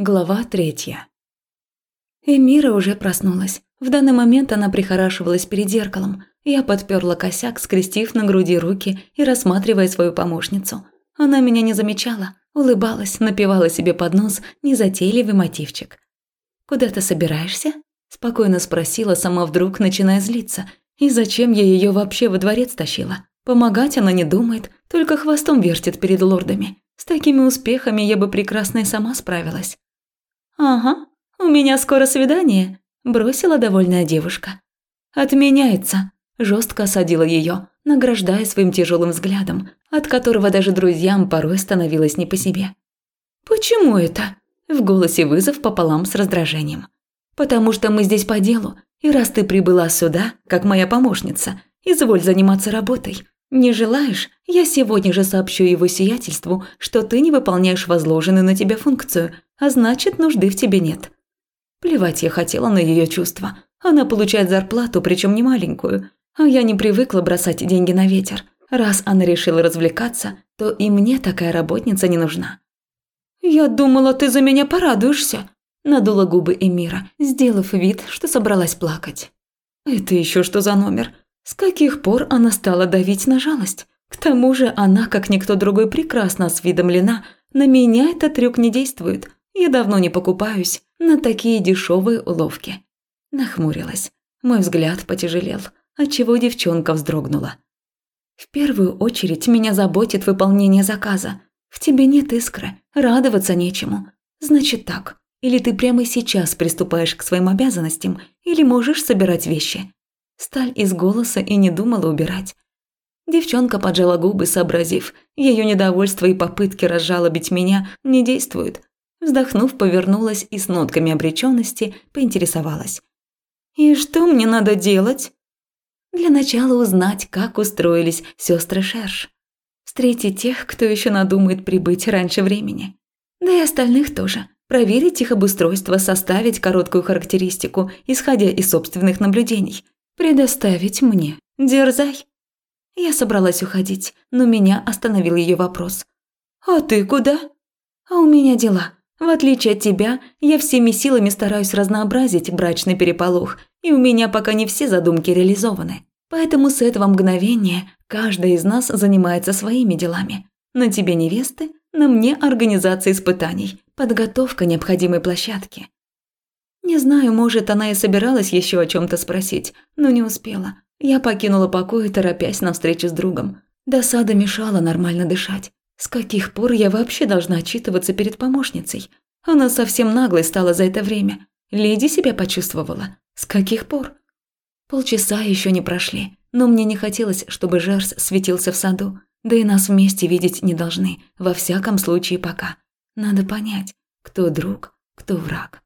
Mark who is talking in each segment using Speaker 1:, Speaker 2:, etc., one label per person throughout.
Speaker 1: Глава третья. Эмира уже проснулась. В данный момент она прихорашивалась перед зеркалом. Я подперла косяк, скрестив на груди руки и рассматривая свою помощницу. Она меня не замечала, улыбалась, напевала себе под нос незатейливый мотивчик. «Куда ты собираешься?» – спокойно спросила, сама вдруг начиная злиться. «И зачем я ее вообще во дворец тащила? Помогать она не думает, только хвостом вертит перед лордами. С такими успехами я бы прекрасно и сама справилась». «Ага, у меня скоро свидание», – бросила довольная девушка. «Отменяется», – жестко осадила ее, награждая своим тяжелым взглядом, от которого даже друзьям порой становилось не по себе. «Почему это?» – в голосе вызов пополам с раздражением. «Потому что мы здесь по делу, и раз ты прибыла сюда, как моя помощница, изволь заниматься работой. Не желаешь, я сегодня же сообщу его сиятельству, что ты не выполняешь возложенную на тебя функцию – а значит, нужды в тебе нет. Плевать я хотела на ее чувства. Она получает зарплату, причем не маленькую, а я не привыкла бросать деньги на ветер. Раз она решила развлекаться, то и мне такая работница не нужна. «Я думала, ты за меня порадуешься», – надула губы Эмира, сделав вид, что собралась плакать. «Это еще что за номер? С каких пор она стала давить на жалость? К тому же она, как никто другой, прекрасно осведомлена. На меня этот трюк не действует. Я давно не покупаюсь на такие дешевые уловки. Нахмурилась. Мой взгляд потяжелел, отчего девчонка вздрогнула. В первую очередь меня заботит выполнение заказа. В тебе нет искры, радоваться нечему. Значит так, или ты прямо сейчас приступаешь к своим обязанностям, или можешь собирать вещи. Сталь из голоса и не думала убирать. Девчонка поджала губы, сообразив, ее недовольство и попытки разжалобить меня не действуют. Вздохнув, повернулась и с нотками обреченности поинтересовалась. «И что мне надо делать?» «Для начала узнать, как устроились сестры Шерш. Встретить тех, кто еще надумает прибыть раньше времени. Да и остальных тоже. Проверить их обустройство, составить короткую характеристику, исходя из собственных наблюдений. Предоставить мне. Дерзай». Я собралась уходить, но меня остановил ее вопрос. «А ты куда?» «А у меня дела. В отличие от тебя, я всеми силами стараюсь разнообразить брачный переполох, и у меня пока не все задумки реализованы. Поэтому с этого мгновения каждая из нас занимается своими делами. На тебе невесты, на мне организация испытаний, подготовка необходимой площадки. Не знаю, может, она и собиралась еще о чем то спросить, но не успела. Я покинула покой, торопясь на встречу с другом. Досада мешала нормально дышать. С каких пор я вообще должна отчитываться перед помощницей? Она совсем наглой стала за это время. Леди себя почувствовала. С каких пор? Полчаса еще не прошли, но мне не хотелось, чтобы Жерс светился в саду. Да и нас вместе видеть не должны, во всяком случае пока. Надо понять, кто друг, кто враг.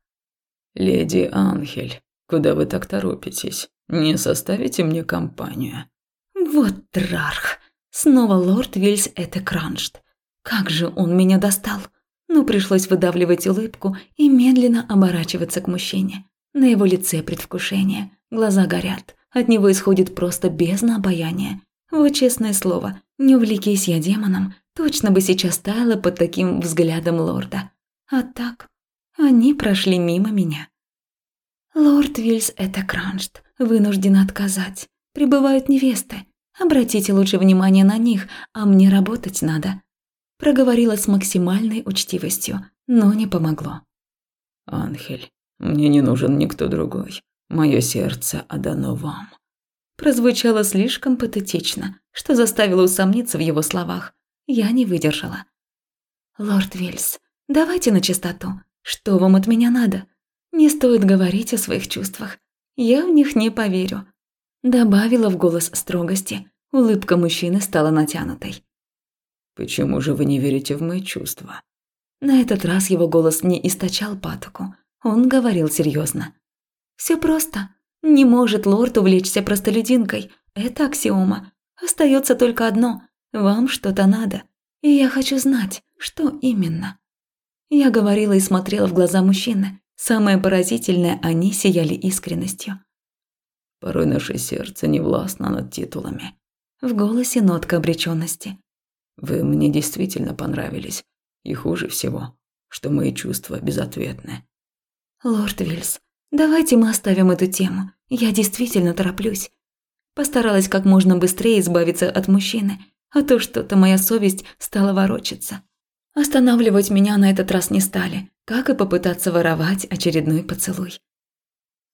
Speaker 2: «Леди Анхель, куда вы так торопитесь? Не составите мне компанию?»
Speaker 1: «Вот трарх!» Снова лорд Вильс это краншт. Как же он меня достал. Ну, пришлось выдавливать улыбку и медленно оборачиваться к мужчине. На его лице предвкушение, глаза горят, от него исходит просто бездна обаяния. Вот честное слово, не увлекись я демоном, точно бы сейчас таяла под таким взглядом лорда. А так, они прошли мимо меня. Лорд Вильс это краншт, вынужден отказать. Прибывают невесты. Обратите лучше внимание на них, а мне работать надо проговорила с максимальной учтивостью, но не помогло.
Speaker 2: «Анхель, мне не нужен никто другой. Мое сердце отдано вам».
Speaker 1: Прозвучало слишком патетично, что заставило усомниться в его словах. Я не выдержала. «Лорд Вильс, давайте на чистоту. Что вам от меня надо? Не стоит говорить о своих чувствах. Я в них не поверю». Добавила в голос строгости. Улыбка мужчины стала натянутой.
Speaker 2: Почему же вы не верите в мои чувства?
Speaker 1: На этот раз его голос не источал патоку. Он говорил серьезно. Все просто. Не может лорд увлечься простолюдинкой. Это аксиома. Остается только одно. Вам что-то надо. И я хочу знать, что именно. Я говорила и смотрела в глаза мужчины. Самое поразительное, они сияли искренностью.
Speaker 2: Порой наше сердце не властно над титулами.
Speaker 1: В голосе нотка обреченности.
Speaker 2: Вы мне действительно понравились. И хуже всего, что мои чувства безответны.
Speaker 1: Лорд Вильс, давайте мы оставим эту тему. Я действительно тороплюсь. Постаралась как можно быстрее избавиться от мужчины, а то что-то моя совесть стала ворочаться. Останавливать меня на этот раз не стали, как и попытаться воровать очередной поцелуй.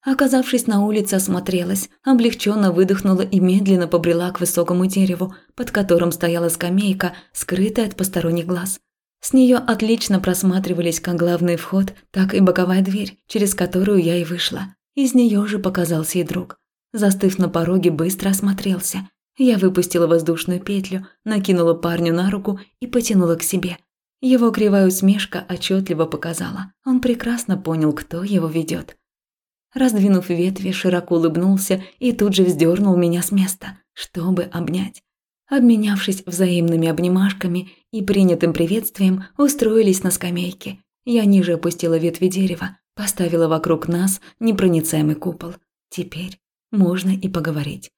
Speaker 1: Оказавшись на улице, осмотрелась, облегченно выдохнула и медленно побрела к высокому дереву, под которым стояла скамейка, скрытая от посторонних глаз. С нее отлично просматривались как главный вход, так и боковая дверь, через которую я и вышла. Из нее же показался и друг. Застыв на пороге, быстро осмотрелся. Я выпустила воздушную петлю, накинула парню на руку и потянула к себе. Его кривая усмешка отчетливо показала. Он прекрасно понял, кто его ведет. Раздвинув ветви, широко улыбнулся и тут же вздернул меня с места, чтобы обнять. Обменявшись взаимными обнимашками и принятым приветствием, устроились на скамейке. Я ниже опустила ветви дерева, поставила вокруг нас непроницаемый купол. Теперь можно и поговорить.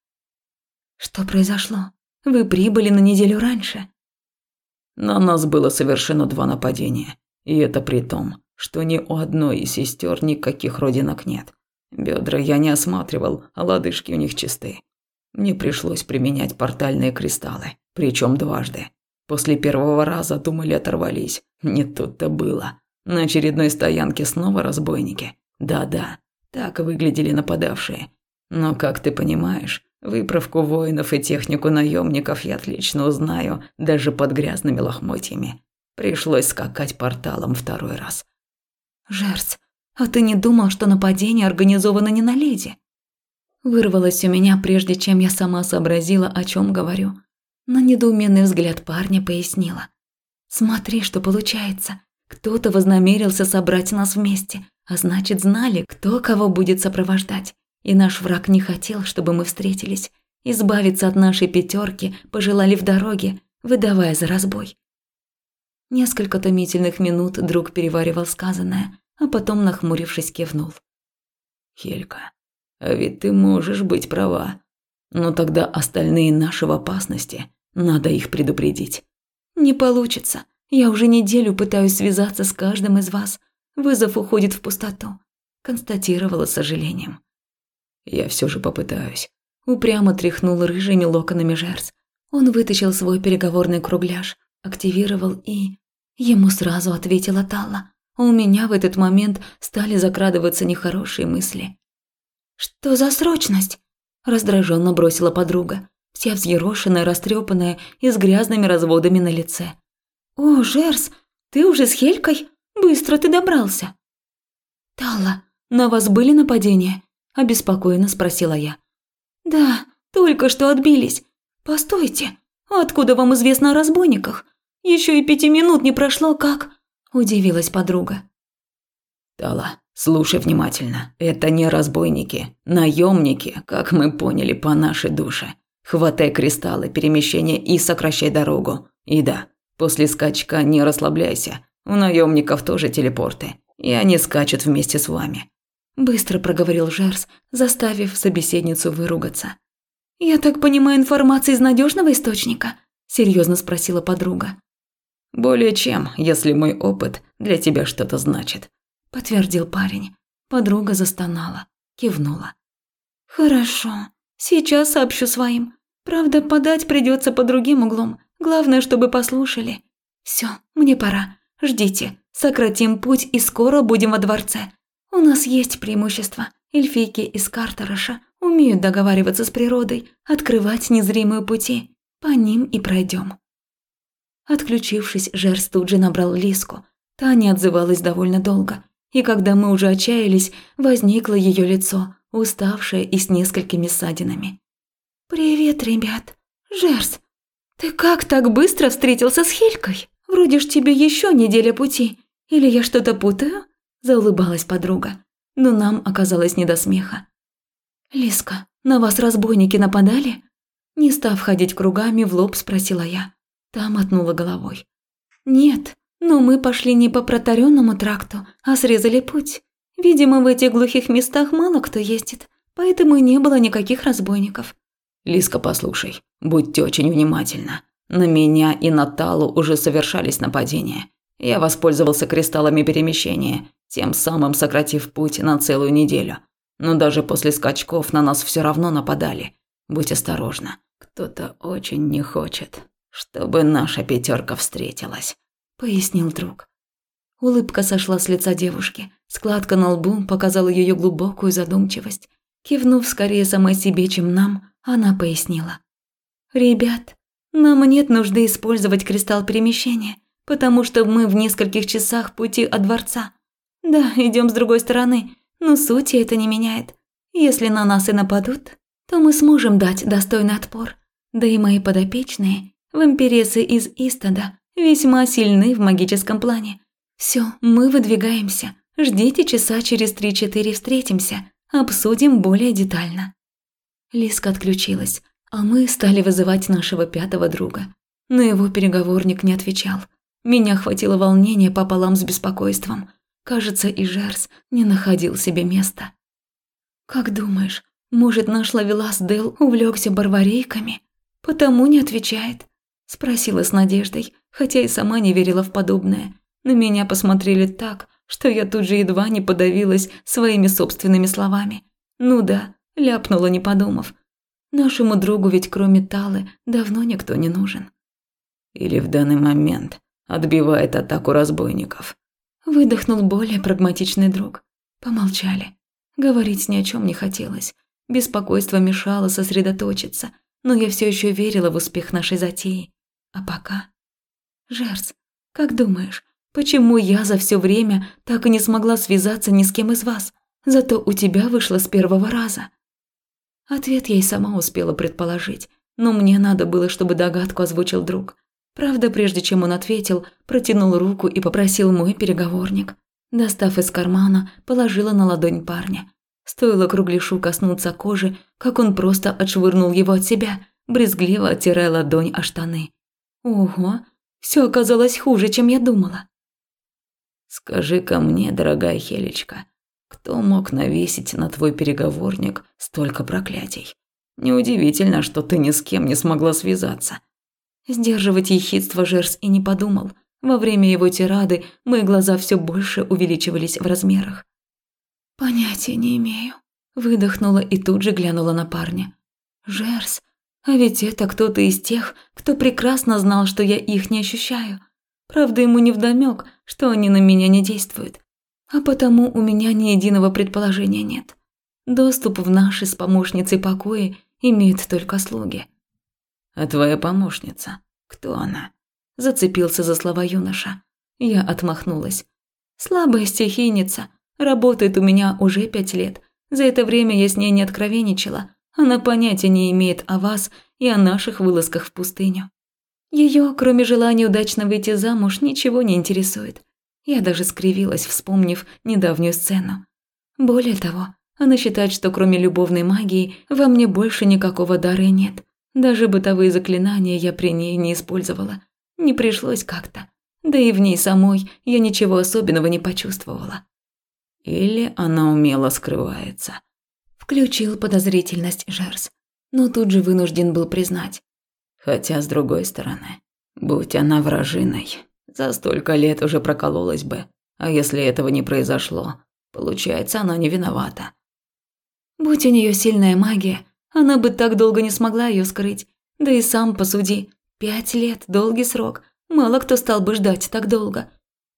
Speaker 1: Что произошло? Вы прибыли на неделю раньше.
Speaker 2: На нас было совершено два нападения. И это при том, что ни у одной из сестер никаких родинок нет. Бедра я не осматривал, а лодыжки у них чисты. Мне пришлось применять портальные кристаллы, причем дважды. После первого раза думали оторвались. Не тут-то было. На очередной стоянке снова разбойники. Да-да, так выглядели нападавшие. Но, как ты понимаешь, выправку воинов и технику наемников я отлично узнаю даже под грязными лохмотьями. Пришлось скакать порталом второй раз.
Speaker 1: «Жерц, а ты не думал, что нападение организовано не на леди?» Вырвалось у меня, прежде чем я сама сообразила, о чем говорю. На недоуменный взгляд парня пояснила. «Смотри, что получается. Кто-то вознамерился собрать нас вместе, а значит, знали, кто кого будет сопровождать. И наш враг не хотел, чтобы мы встретились. Избавиться от нашей пятерки пожелали в дороге, выдавая за разбой. Несколько томительных минут друг переваривал сказанное, а потом, нахмурившись, кивнул.
Speaker 2: «Хелька, а ведь ты можешь быть права. Но тогда остальные наши в опасности. Надо их предупредить.
Speaker 1: Не получится. Я уже неделю пытаюсь связаться с каждым из вас. Вызов уходит в пустоту. Констатировала с сожалением.
Speaker 2: Я все же попытаюсь.
Speaker 1: Упрямо тряхнул рыжими локонами Жерс. Он вытащил свой переговорный кругляш, активировал и... Ему сразу ответила Талла. А у меня в этот момент стали закрадываться нехорошие мысли. «Что за срочность?» – раздраженно бросила подруга, вся взъерошенная, растрепанная и с грязными разводами на лице. «О, Жерс, ты уже с Хелькой? Быстро ты добрался!» «Талла, на вас были нападения?» – обеспокоенно спросила я. «Да, только что отбились. Постойте, откуда вам известно о разбойниках? Еще и пяти минут не прошло, как...» – удивилась подруга.
Speaker 2: «Тала, Слушай внимательно. Это не разбойники, наемники, как мы поняли по нашей душе. Хватай кристаллы перемещения и сокращай дорогу. И да, после скачка не расслабляйся. У наемников тоже телепорты, и они скачут вместе с вами.
Speaker 1: Быстро проговорил Жерс, заставив собеседницу выругаться. «Я так понимаю, информация из надежного источника?» – серьезно спросила подруга.
Speaker 2: «Более чем, если мой опыт для тебя что-то значит
Speaker 1: подтвердил парень. Подруга застонала, кивнула. Хорошо, сейчас сообщу своим. Правда, подать придется по другим углом. Главное, чтобы послушали. Все, мне пора. Ждите. Сократим путь и скоро будем во дворце. У нас есть преимущество. Эльфийки из Картараша умеют договариваться с природой, открывать незримые пути. По ним и пройдем. Отключившись, Жерс тут же набрал Лиску. Та не отзывалась довольно долго и когда мы уже отчаялись, возникло ее лицо, уставшее и с несколькими ссадинами. «Привет, ребят. Жерс, ты как так быстро встретился с Хелькой? Вроде ж тебе еще неделя пути. Или я что-то путаю?» – заулыбалась подруга. Но нам оказалось не до смеха. «Лиска, на вас разбойники нападали?» Не став ходить кругами, в лоб спросила я. Та мотнула головой. «Нет, но мы пошли не по протаренному тракту, а срезали путь. Видимо, в этих глухих местах мало кто ездит, поэтому и не было никаких разбойников.
Speaker 2: Лиска, послушай, будьте очень внимательна. На меня и на Талу уже совершались нападения. Я воспользовался кристаллами перемещения, тем самым сократив путь на целую неделю. Но даже после скачков на нас все равно нападали. Будь осторожна. Кто-то очень не хочет, чтобы наша пятерка встретилась, пояснил друг.
Speaker 1: Улыбка сошла с лица девушки. Складка на лбу показала ее глубокую задумчивость. Кивнув скорее самой себе, чем нам, она пояснила. «Ребят, нам нет нужды использовать кристалл перемещения, потому что мы в нескольких часах пути от дворца. Да, идем с другой стороны, но сути это не меняет. Если на нас и нападут, то мы сможем дать достойный отпор. Да и мои подопечные, вампиресы из Истада, весьма сильны в магическом плане. Все, мы выдвигаемся. Ждите часа через три-четыре встретимся. Обсудим более детально. Лиска отключилась, а мы стали вызывать нашего пятого друга. Но его переговорник не отвечал. Меня хватило волнения пополам с беспокойством. Кажется, и Жерс не находил себе места. «Как думаешь, может, наш ловелас Дел увлекся барварейками? Потому не отвечает?» Спросила с надеждой, хотя и сама не верила в подобное. На меня посмотрели так, что я тут же едва не подавилась своими собственными словами. Ну да, ляпнула, не подумав. Нашему другу ведь кроме Талы давно никто не нужен.
Speaker 2: Или в данный момент отбивает атаку разбойников.
Speaker 1: Выдохнул более прагматичный друг. Помолчали. Говорить ни о чем не хотелось. Беспокойство мешало сосредоточиться, но я все еще верила в успех нашей затеи. А пока... Жерс, как думаешь, Почему я за все время так и не смогла связаться ни с кем из вас? Зато у тебя вышло с первого раза. Ответ я и сама успела предположить, но мне надо было, чтобы догадку озвучил друг. Правда, прежде чем он ответил, протянул руку и попросил мой переговорник. Достав из кармана, положила на ладонь парня. Стоило кругляшу коснуться кожи, как он просто отшвырнул его от себя, брезгливо оттирая ладонь о штаны. Ого, все оказалось хуже, чем я думала.
Speaker 2: Скажи-ка мне, дорогая Хелечка, кто мог навесить на твой переговорник столько проклятий? Неудивительно, что ты ни с кем не смогла связаться.
Speaker 1: Сдерживать ехидство Жерс и не подумал. Во время его тирады мои глаза все больше увеличивались в размерах. «Понятия не имею», – выдохнула и тут же глянула на парня. «Жерс, а ведь это кто-то из тех, кто прекрасно знал, что я их не ощущаю. Правда, ему не вдомёк, что они на меня не действуют. А потому у меня ни единого предположения нет. Доступ в наши с помощницей покои имеют только слуги.
Speaker 2: «А твоя помощница? Кто она?»
Speaker 1: Зацепился за слова юноша. Я отмахнулась. «Слабая стихийница. Работает у меня уже пять лет. За это время я с ней не откровенничала. Она понятия не имеет о вас и о наших вылазках в пустыню. Ее, кроме желания удачно выйти замуж, ничего не интересует. Я даже скривилась, вспомнив недавнюю сцену. Более того, она считает, что кроме любовной магии во мне больше никакого дара нет. Даже бытовые заклинания я при ней не использовала. Не пришлось как-то. Да и в ней самой я ничего особенного не почувствовала.
Speaker 2: Или она умело скрывается.
Speaker 1: Включил подозрительность Жерс, но тут же вынужден был признать.
Speaker 2: Хотя, с другой стороны, будь она вражиной, за столько лет уже прокололась бы. А если этого не произошло, получается, она не виновата.
Speaker 1: Будь у нее сильная магия, она бы так долго не смогла ее скрыть. Да и сам посуди. Пять лет – долгий срок. Мало кто стал бы ждать так долго.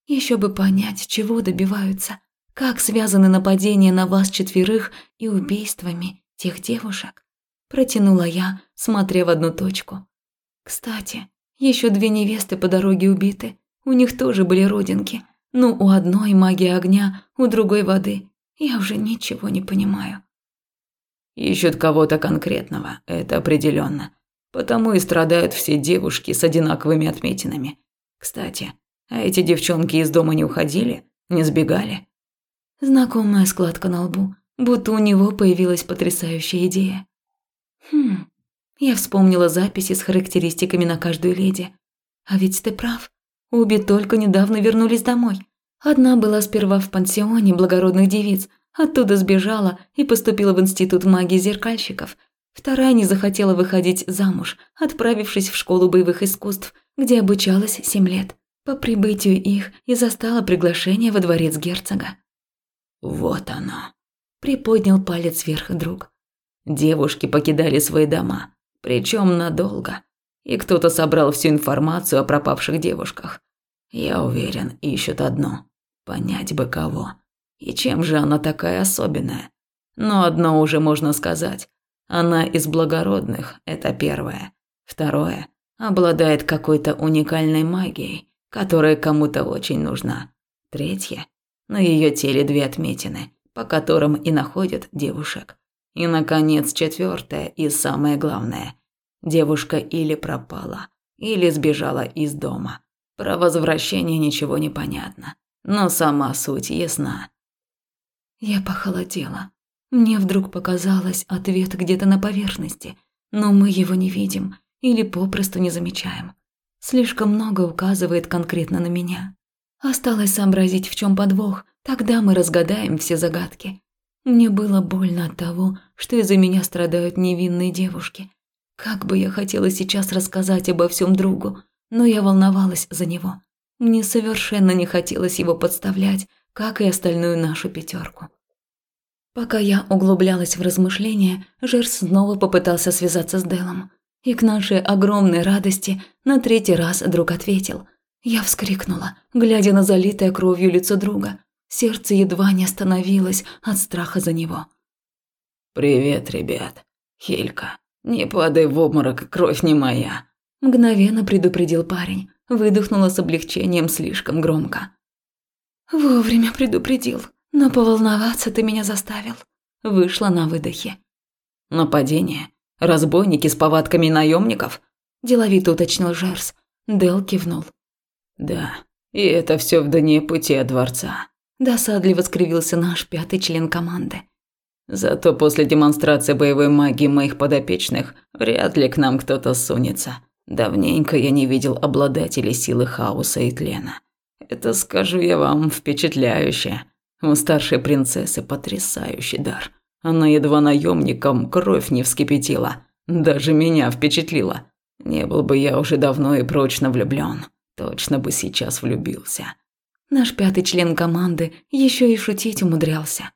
Speaker 1: Еще бы понять, чего добиваются. Как связаны нападения на вас четверых и убийствами тех девушек. Протянула я, смотря в одну точку. Кстати, еще две невесты по дороге убиты. У них тоже были родинки. Но у одной магия огня, у другой воды. Я уже ничего не понимаю.
Speaker 2: Ищут кого-то конкретного, это определенно. Потому и страдают все девушки с одинаковыми отметинами. Кстати, а эти девчонки из дома не уходили? Не сбегали?
Speaker 1: Знакомая складка на лбу, будто у него появилась потрясающая идея. Хм, я вспомнила записи с характеристиками на каждую леди. А ведь ты прав. Обе только недавно вернулись домой. Одна была сперва в пансионе благородных девиц, оттуда сбежала и поступила в институт магии зеркальщиков. Вторая не захотела выходить замуж, отправившись в школу боевых искусств, где обучалась семь лет. По прибытию их и застала приглашение во дворец герцога.
Speaker 2: Вот оно.
Speaker 1: Приподнял палец вверх друг.
Speaker 2: Девушки покидали свои дома, причем надолго. И кто-то собрал всю информацию о пропавших девушках. Я уверен, ищут одно – понять бы кого. И чем же она такая особенная? Но одно уже можно сказать. Она из благородных, это первое. Второе – обладает какой-то уникальной магией, которая кому-то очень нужна. Третье – на ее теле две отметины, по которым и находят девушек. И, наконец, четвертое и самое главное – девушка или пропала, или сбежала из дома. Про возвращение ничего не понятно, но сама суть ясна.
Speaker 1: Я похолодела. Мне вдруг показалось ответ где-то на поверхности, но мы его не видим или попросту не замечаем. Слишком много указывает конкретно на меня. Осталось сообразить, в чем подвох, тогда мы разгадаем все загадки. Мне было больно от того, что из-за меня страдают невинные девушки. Как бы я хотела сейчас рассказать обо всем другу, но я волновалась за него. Мне совершенно не хотелось его подставлять, как и остальную нашу пятерку. Пока я углублялась в размышления, Жерс снова попытался связаться с Делом. И к нашей огромной радости на третий раз друг ответил. Я вскрикнула, глядя на залитое кровью лицо друга. Сердце едва не остановилось от страха за него.
Speaker 2: «Привет, ребят. Хилька, не падай в обморок, кровь не моя», –
Speaker 1: мгновенно предупредил парень. Выдохнула с облегчением слишком громко. «Вовремя предупредил», но поволноваться ты меня заставил. Вышла на выдохе.
Speaker 2: Нападение? Разбойники с повадками наемников?
Speaker 1: Деловито уточнил Жерс. Дел кивнул.
Speaker 2: Да, и это все в дне пути от дворца.
Speaker 1: Досадливо скривился наш пятый член команды.
Speaker 2: Зато после демонстрации боевой магии моих подопечных вряд ли к нам кто-то сунется. Давненько я не видел обладателей силы хаоса и тлена. Это, скажу я вам, впечатляюще. У старшей принцессы потрясающий дар. Она едва наемником кровь не вскипятила. Даже меня впечатлила. Не был бы я уже давно и прочно влюблён. Точно бы сейчас влюбился.
Speaker 1: Наш пятый член команды ещё и шутить умудрялся.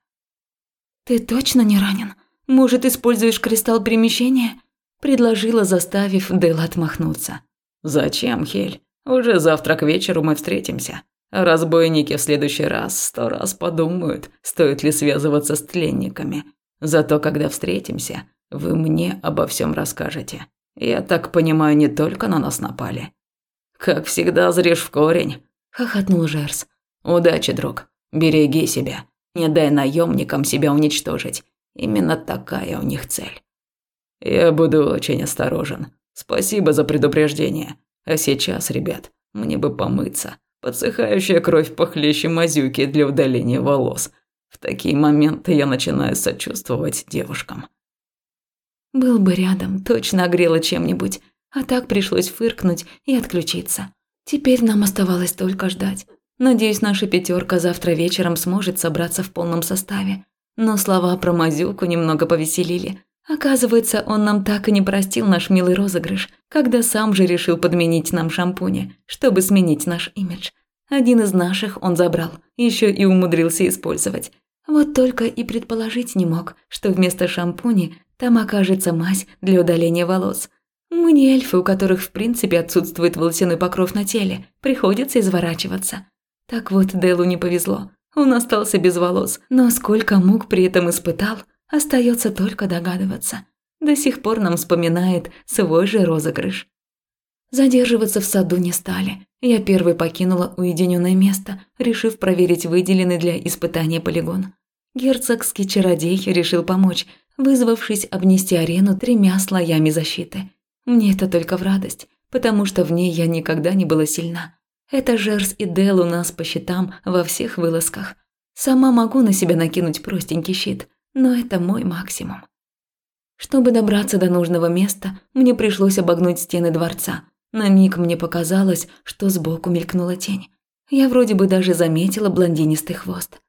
Speaker 1: «Ты точно не ранен? Может, используешь кристалл перемещения?» Предложила, заставив Дэл отмахнуться.
Speaker 2: «Зачем, Хель? Уже завтра к вечеру мы встретимся. Разбойники в следующий раз сто раз подумают, стоит ли связываться с тленниками. Зато когда встретимся, вы мне обо всем расскажете. Я так понимаю, не только на нас напали. Как всегда, зришь в корень,
Speaker 1: хохотнул Жерс.
Speaker 2: Удачи, друг. Береги себя. Не дай наемникам себя уничтожить. Именно такая у них цель. Я буду очень осторожен. Спасибо за предупреждение. А сейчас, ребят, мне бы помыться. Подсыхающая кровь похлеще мазюки для удаления волос. В такие моменты я начинаю сочувствовать девушкам.
Speaker 1: Был бы рядом, точно огрела чем-нибудь, а так пришлось фыркнуть и отключиться. Теперь нам оставалось только ждать. Надеюсь, наша пятерка завтра вечером сможет собраться в полном составе. Но слова про мазюку немного повеселили. Оказывается, он нам так и не простил наш милый розыгрыш, когда сам же решил подменить нам шампуни, чтобы сменить наш имидж. Один из наших он забрал, еще и умудрился использовать. Вот только и предположить не мог, что вместо шампуни там окажется мазь для удаления волос. Мы не эльфы, у которых в принципе отсутствует волосяной покров на теле, приходится изворачиваться. Так вот, Делу не повезло. Он остался без волос, но сколько мук при этом испытал – Остается только догадываться. До сих пор нам вспоминает свой же розыгрыш. Задерживаться в саду не стали. Я первой покинула уединенное место, решив проверить выделенный для испытания полигон. Герцогский чародей решил помочь, вызвавшись обнести арену тремя слоями защиты. Мне это только в радость, потому что в ней я никогда не была сильна. Это Жерс и Дел у нас по щитам во всех вылазках. Сама могу на себя накинуть простенький щит, но это мой максимум. Чтобы добраться до нужного места, мне пришлось обогнуть стены дворца. На миг мне показалось, что сбоку мелькнула тень. Я вроде бы даже заметила блондинистый хвост.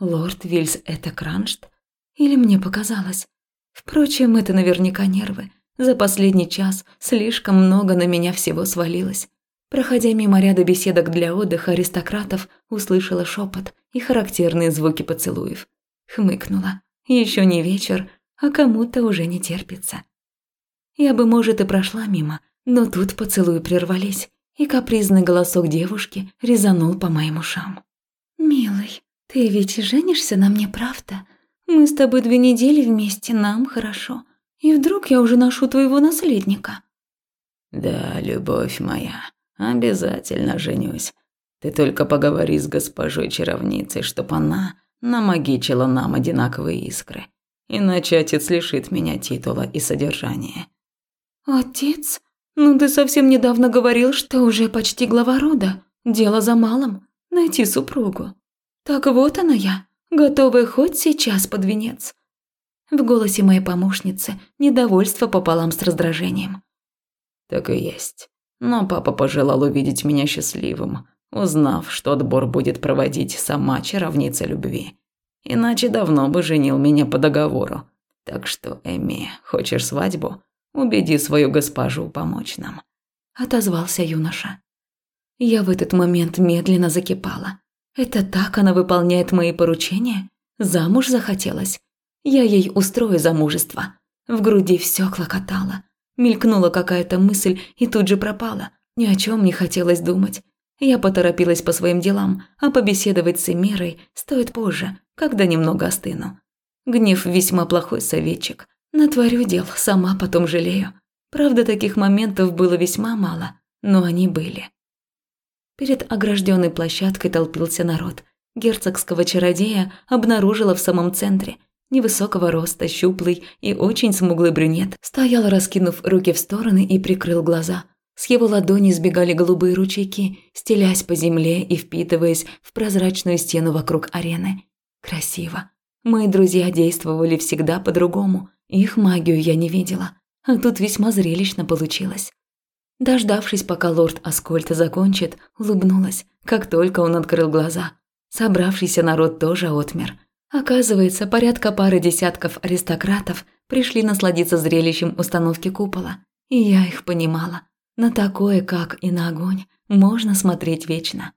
Speaker 1: Лорд Вильс – это Краншт? Или мне показалось? Впрочем, это наверняка нервы. За последний час слишком много на меня всего свалилось. Проходя мимо ряда беседок для отдыха аристократов, услышала шепот и характерные звуки поцелуев. Хмыкнула. Еще не вечер, а кому-то уже не терпится. Я бы, может, и прошла мимо, но тут поцелуи прервались, и капризный голосок девушки резанул по моим ушам. «Милый, ты ведь женишься на мне, правда? Мы с тобой две недели вместе, нам хорошо. И вдруг я уже ношу твоего наследника?»
Speaker 2: «Да, любовь моя, обязательно женюсь. Ты только поговори с госпожой-чаровницей, чтоб она намагичила нам одинаковые искры. Иначе отец лишит меня титула и содержания».
Speaker 1: «Отец? Ну ты совсем недавно говорил, что уже почти глава рода. Дело за малым – найти супругу. Так вот она я, готовая хоть сейчас под венец». В голосе моей помощницы недовольство пополам с раздражением.
Speaker 2: «Так и есть. Но папа пожелал увидеть меня счастливым, узнав, что отбор будет проводить сама чаровница любви. Иначе давно бы женил меня по договору. Так что, Эми, хочешь свадьбу? Убеди свою госпожу помочь нам», – отозвался юноша.
Speaker 1: Я в этот момент медленно закипала. Это так она выполняет мои поручения? Замуж захотелось? Я ей устрою замужество. В груди все клокотало. Мелькнула какая-то мысль и тут же пропала. Ни о чем не хотелось думать. Я поторопилась по своим делам, а побеседовать с Эмирой стоит позже, когда немного остыну. Гнев весьма плохой советчик. Натворю дел, сама потом жалею. Правда, таких моментов было весьма мало, но они были. Перед огражденной площадкой толпился народ. Герцогского чародея обнаружила в самом центре. Невысокого роста, щуплый и очень смуглый брюнет стоял, раскинув руки в стороны и прикрыл глаза – с его ладони сбегали голубые ручейки, стелясь по земле и впитываясь в прозрачную стену вокруг арены. Красиво. Мои друзья действовали всегда по-другому. Их магию я не видела. А тут весьма зрелищно получилось. Дождавшись, пока лорд Аскольта закончит, улыбнулась, как только он открыл глаза. Собравшийся народ тоже отмер. Оказывается, порядка пары десятков аристократов пришли насладиться зрелищем установки купола. И я их понимала. На такое, как и на огонь, можно смотреть вечно.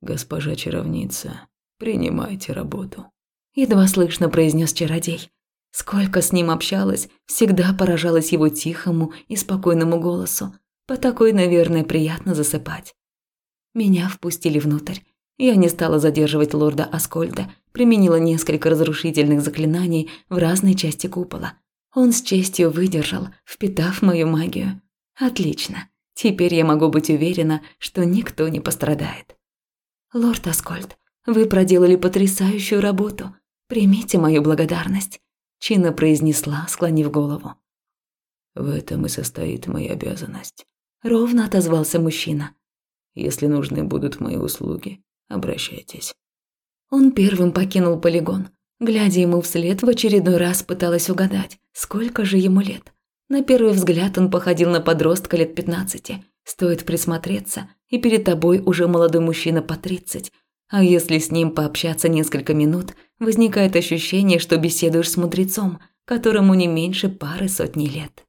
Speaker 2: «Госпожа чаровница, принимайте работу», –
Speaker 1: едва слышно произнес чародей. Сколько с ним общалась, всегда поражалась его тихому и спокойному голосу. По такой, наверное, приятно засыпать. Меня впустили внутрь. Я не стала задерживать лорда Аскольда, применила несколько разрушительных заклинаний в разной части купола. Он с честью выдержал, впитав мою магию. Отлично. Теперь я могу быть уверена, что никто не пострадает. Лорд Аскольд, вы проделали потрясающую работу. Примите мою благодарность, чинно произнесла, склонив голову.
Speaker 2: В этом и состоит моя обязанность,
Speaker 1: ровно отозвался мужчина.
Speaker 2: Если нужны будут мои услуги, обращайтесь.
Speaker 1: Он первым покинул полигон. Глядя ему вслед, в очередной раз пыталась угадать, сколько же ему лет. На первый взгляд он походил на подростка лет 15. Стоит присмотреться, и перед тобой уже молодой мужчина по 30. А если с ним пообщаться несколько минут, возникает ощущение, что беседуешь с мудрецом, которому не меньше пары сотни лет.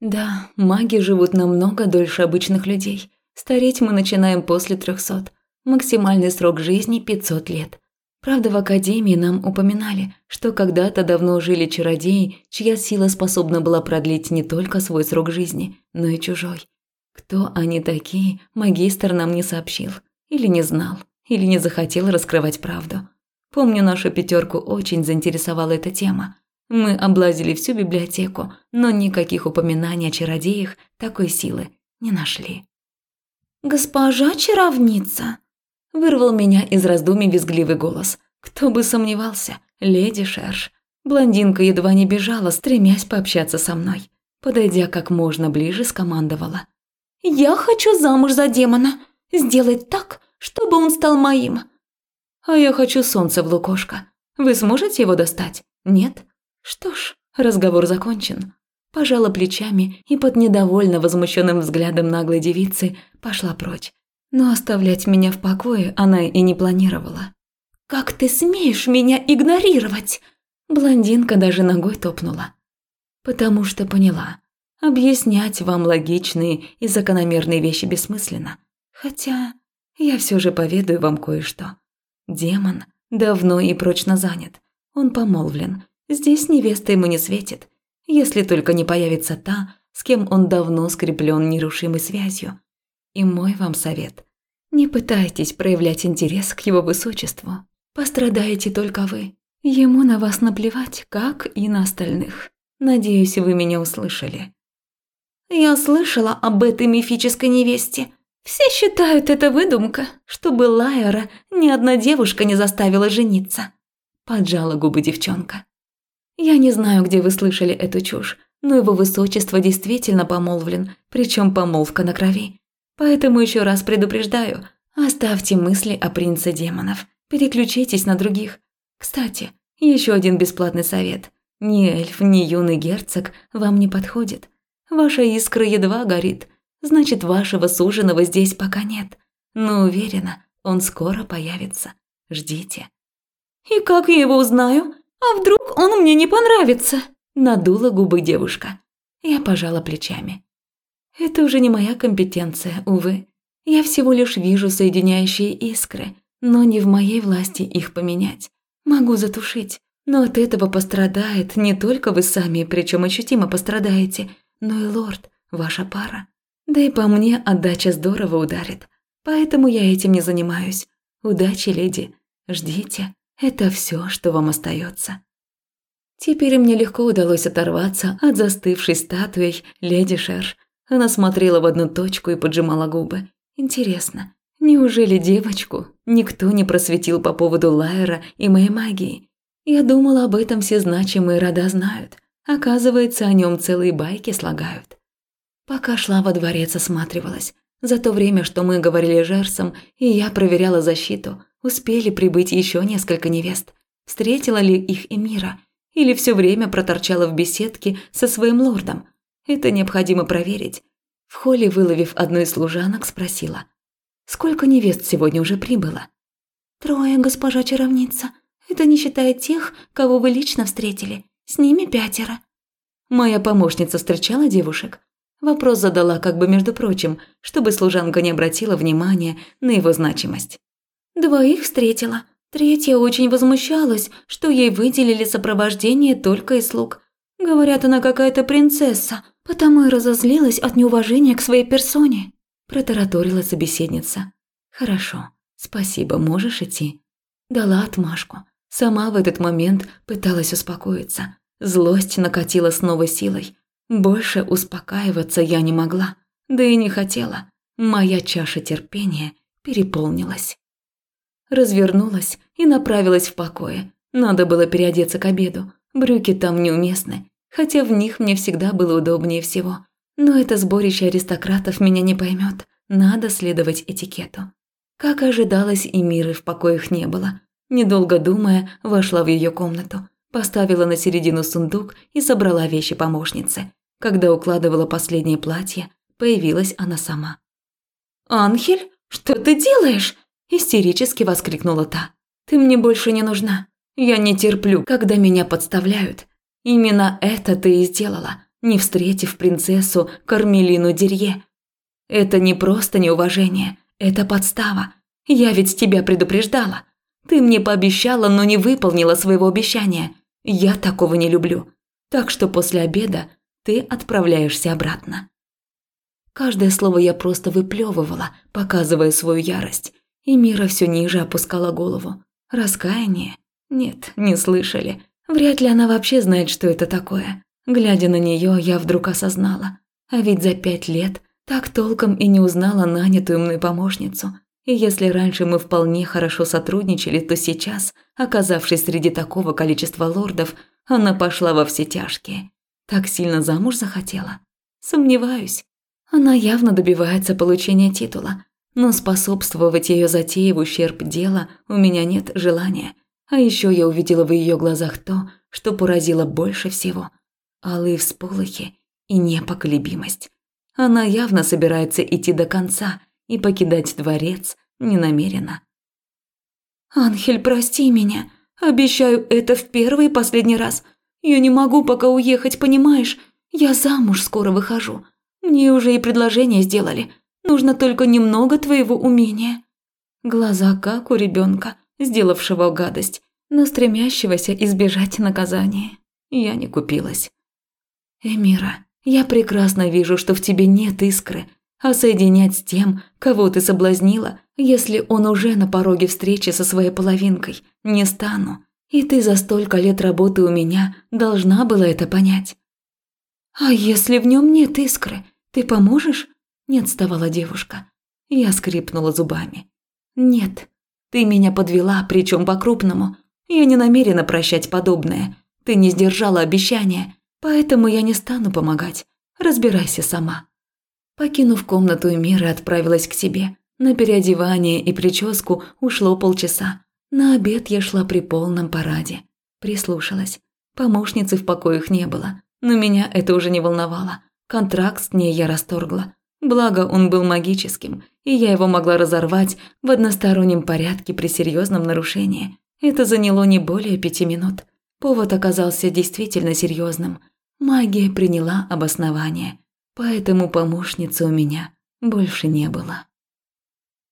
Speaker 1: Да, маги живут намного дольше обычных людей. Стареть мы начинаем после 300. Максимальный срок жизни 500 лет. Правда, в Академии нам упоминали, что когда-то давно жили чародеи, чья сила способна была продлить не только свой срок жизни, но и чужой. Кто они такие, магистр нам не сообщил. Или не знал, или не захотел раскрывать правду. Помню, нашу пятерку очень заинтересовала эта тема. Мы облазили всю библиотеку, но никаких упоминаний о чародеях такой силы не нашли. «Госпожа чаровница!» Вырвал меня из раздумий визгливый голос. Кто бы сомневался, леди Шерш. Блондинка едва не бежала, стремясь пообщаться со мной. Подойдя как можно ближе, скомандовала. «Я хочу замуж за демона. Сделать так, чтобы он стал моим». «А я хочу солнце в лукошко. Вы сможете его достать? Нет? Что ж, разговор закончен». Пожала плечами и под недовольно возмущенным взглядом наглой девицы пошла прочь но оставлять меня в покое она и не планировала. «Как ты смеешь меня игнорировать?» Блондинка даже ногой топнула. Потому что поняла. Объяснять вам логичные и закономерные вещи бессмысленно. Хотя я все же поведаю вам кое-что. Демон давно и прочно занят. Он помолвлен. Здесь невеста ему не светит, если только не появится та, с кем он давно скреплен нерушимой связью. И мой вам совет – не пытайтесь проявлять интерес к его высочеству. Пострадаете только вы. Ему на вас наплевать, как и на остальных. Надеюсь, вы меня услышали.
Speaker 3: Я слышала об этой мифической невесте. Все считают это выдумка, чтобы Лайера ни одна девушка не заставила жениться. Поджала губы девчонка. Я не знаю, где вы слышали эту чушь, но его высочество действительно помолвлен, причем помолвка на крови. Поэтому еще раз предупреждаю, оставьте мысли о принце демонов, переключитесь на других. Кстати, еще один бесплатный совет. Ни эльф, ни юный герцог вам не подходит. Ваша искра едва горит, значит, вашего суженого здесь пока нет. Но уверена, он скоро появится. Ждите.
Speaker 4: «И как я его узнаю? А вдруг он мне не понравится?»
Speaker 1: Надула губы девушка. Я пожала плечами. Это уже не моя компетенция, увы. Я всего лишь вижу соединяющие искры, но не в моей власти их поменять. Могу затушить, но от этого пострадает не только вы сами, причем ощутимо пострадаете, но и лорд, ваша пара. Да и по мне отдача здорово ударит. Поэтому я этим не занимаюсь. Удачи, леди. Ждите. Это все, что вам остается. Теперь мне легко удалось оторваться от застывшей статуей леди Шерш, она смотрела в одну точку и поджимала губы. Интересно, неужели девочку никто не просветил по поводу Лайера и моей магии? Я думала, об этом все значимые рода знают. Оказывается, о нем целые байки слагают. Пока шла во дворец, осматривалась. За то время, что мы говорили Жерсом, и я проверяла защиту, успели прибыть еще несколько невест. Встретила ли их Эмира? Или все время проторчала в беседке со своим лордом? Это необходимо проверить. В холле, выловив одну из служанок, спросила. «Сколько невест сегодня уже прибыло?»
Speaker 3: «Трое, госпожа чаровница. Это не считая тех, кого вы лично встретили. С ними пятеро».
Speaker 1: Моя помощница встречала девушек. Вопрос задала как бы между прочим, чтобы служанка не обратила внимания на его значимость.
Speaker 3: «Двоих встретила. Третья очень возмущалась, что ей выделили сопровождение только из слуг. Говорят, она какая-то принцесса, потому и разозлилась от неуважения к своей персоне», –
Speaker 1: протараторила собеседница. «Хорошо, спасибо, можешь идти». Дала отмашку. Сама в этот момент пыталась успокоиться. Злость накатила с новой силой. Больше успокаиваться я не могла, да и не хотела. Моя чаша терпения переполнилась. Развернулась и направилась в покое. Надо было переодеться к обеду. Брюки там неуместны, хотя в них мне всегда было удобнее всего. Но это сборище аристократов меня не поймет. Надо следовать этикету. Как ожидалось, и Миры в покоях не было. Недолго думая, вошла в ее комнату, поставила на середину сундук и собрала вещи помощницы. Когда укладывала последнее платье, появилась она сама.
Speaker 4: «Анхель, что ты делаешь?»
Speaker 1: – истерически воскликнула та. «Ты мне больше не нужна. Я не терплю, когда меня подставляют. Именно это ты и сделала, не встретив принцессу Кармелину Дерье. Это не просто неуважение, это подстава. Я ведь тебя предупреждала. Ты мне пообещала, но не выполнила своего обещания. Я такого не люблю. Так что после обеда ты отправляешься обратно. Каждое слово я просто выплевывала, показывая свою ярость. И Мира все ниже опускала голову. Раскаяние? Нет, не слышали. Вряд ли она вообще знает, что это такое. Глядя на нее, я вдруг осознала. А ведь за пять лет так толком и не узнала нанятую мной помощницу. И если раньше мы вполне хорошо сотрудничали, то сейчас, оказавшись среди такого количества лордов, она пошла во все тяжкие. Так сильно замуж захотела? Сомневаюсь. Она явно добивается получения титула, но способствовать ее затее в ущерб дела у меня нет желания. А еще я увидела в ее глазах то, что поразило больше всего – алые всполохи и непоколебимость. Она явно собирается идти до конца и покидать дворец не намерена.
Speaker 4: «Анхель, прости меня. Обещаю, это в первый и последний раз. Я не могу пока уехать, понимаешь?
Speaker 3: Я замуж скоро выхожу. Мне уже и предложение сделали. Нужно только немного твоего умения». Глаза как у ребенка, сделавшего гадость, но стремящегося избежать наказания. Я не купилась. «Эмира, я прекрасно вижу, что в тебе нет искры, а соединять с тем, кого ты соблазнила, если он уже на пороге встречи со своей половинкой, не стану. И ты за столько лет работы у меня должна была это понять. А если в нем нет искры, ты поможешь? Не отставала девушка. Я скрипнула зубами. Нет, ты меня подвела, причем по-крупному. Я не намерена прощать подобное. Ты не сдержала обещания, поэтому я не стану помогать. Разбирайся сама. Покинув комнату Эмиры, отправилась к себе. На переодевание и прическу ушло полчаса. На обед я шла при полном параде. Прислушалась. Помощницы в покоях не было, но меня это уже не волновало. Контракт с ней я расторгла. Благо, он был магическим, и я его могла разорвать в одностороннем порядке при серьезном нарушении. Это заняло не более пяти минут. Повод оказался действительно серьезным. Магия приняла обоснование – поэтому помощницы у меня больше не было.